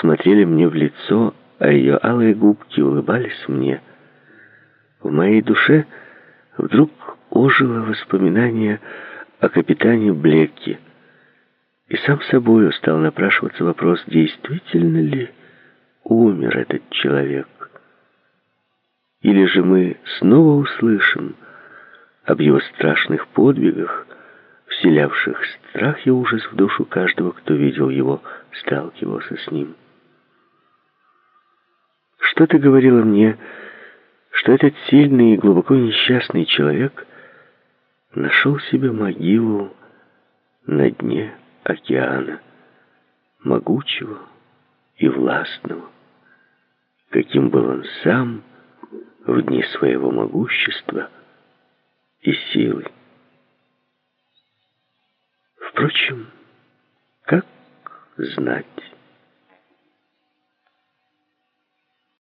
смотрели мне в лицо, а ее алые губки улыбались мне. В моей душе вдруг ожило воспоминание о капитане Блекке, и сам собою стал напрашиваться вопрос, действительно ли умер этот человек. Или же мы снова услышим об его страшных подвигах, вселявших страх и ужас в душу каждого, кто видел его, сталкивался с ним. Что-то говорило мне, что этот сильный и глубоко несчастный человек нашел себе могилу на дне океана, могучего и властного, каким был он сам в дни своего могущества и силы. Впрочем, как знать?